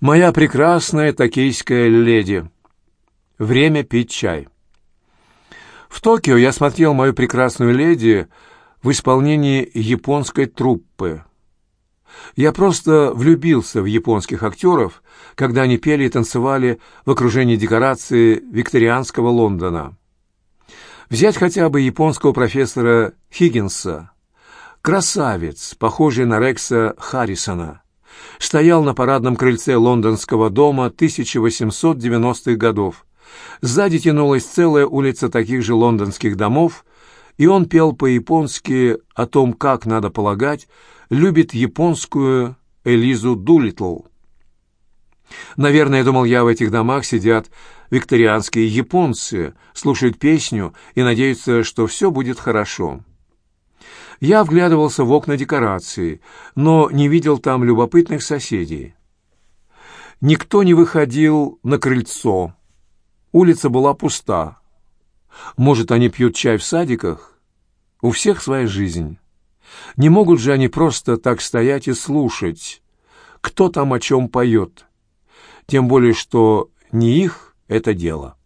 Моя прекрасная токийская леди. Время пить чай. В Токио я смотрел мою прекрасную леди в исполнении японской труппы. Я просто влюбился в японских актеров, когда они пели и танцевали в окружении декорации викторианского Лондона. Взять хотя бы японского профессора Хиггинса. Красавец, похожий на Рекса Харрисона. Стоял на парадном крыльце лондонского дома 1890-х годов. Сзади тянулась целая улица таких же лондонских домов, и он пел по-японски о том, как, надо полагать, любит японскую Элизу Дулитл. Наверное, думал я, в этих домах сидят викторианские японцы, слушают песню и надеются, что все будет хорошо. Я вглядывался в окна декорации, но не видел там любопытных соседей. Никто не выходил на крыльцо. Улица была пуста. Может, они пьют чай в садиках? У всех своя жизнь. Не могут же они просто так стоять и слушать, кто там о чем поет. Тем более, что не их это дело.